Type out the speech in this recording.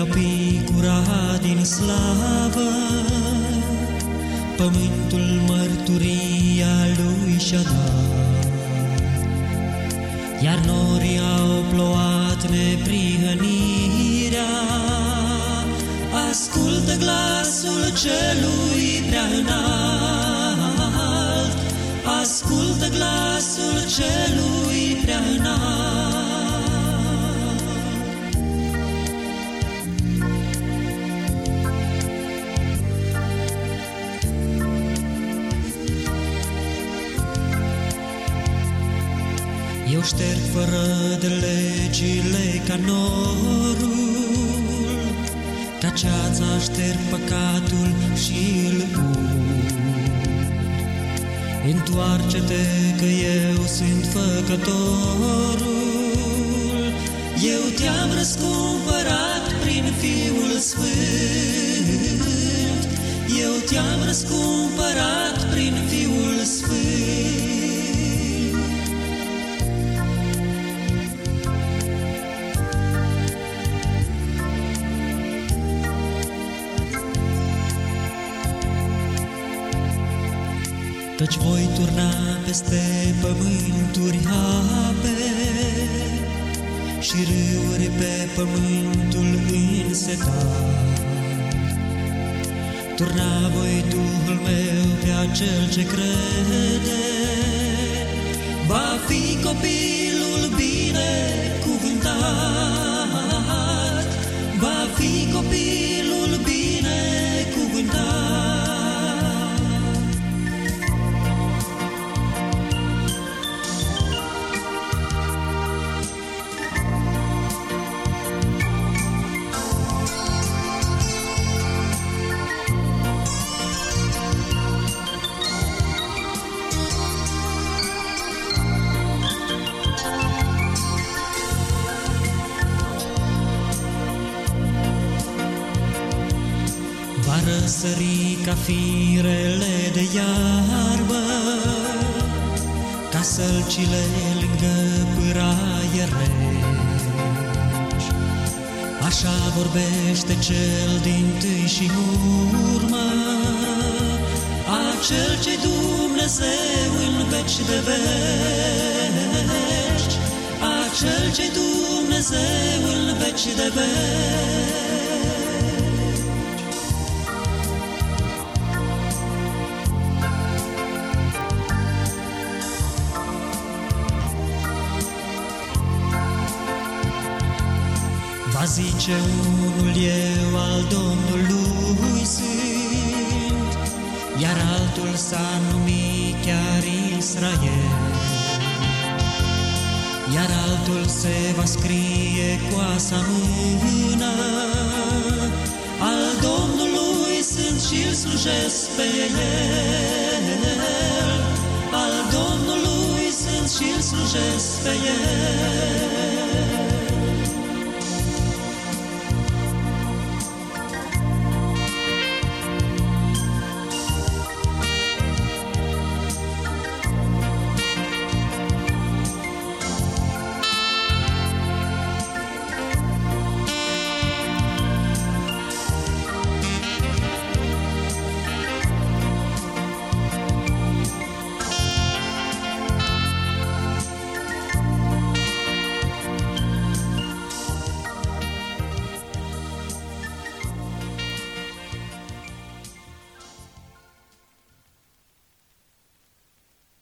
picura din slavă, Pământul mărturia lui și-a dat. Iar norii au plouat neprihănirea, Ascultă glasul celui prea înalt, Ascultă glasul celui Eu șterg fără de legile ca norul, Ca ceața șterg păcatul și îl Întoarce-te că eu sunt făcătorul, Eu te-am răscumpărat prin Fiul Sfânt, Eu te-am răscumpărat Căci voi turna peste pământuri ape Și râuri pe pământul însetat. Turna voi Duhul meu pe acel ce crede, Va fi copilul binecuvântat, Va fi copilul răsări ca firele de iarbă, Ca sălcile lângă pâraie reci. Așa vorbește cel din tâi și urmă, Acel ce Dumnezeu în veci de veci, Acel ce Dumnezeu în veci de veci. Zice unul eu al Domnului sunt, Iar altul s-a numit chiar Israel. Iar altul se va scrie cu asa mână, Al Domnului sunt și îl slujesc pe el, Al Domnului sunt și îl slujesc pe el.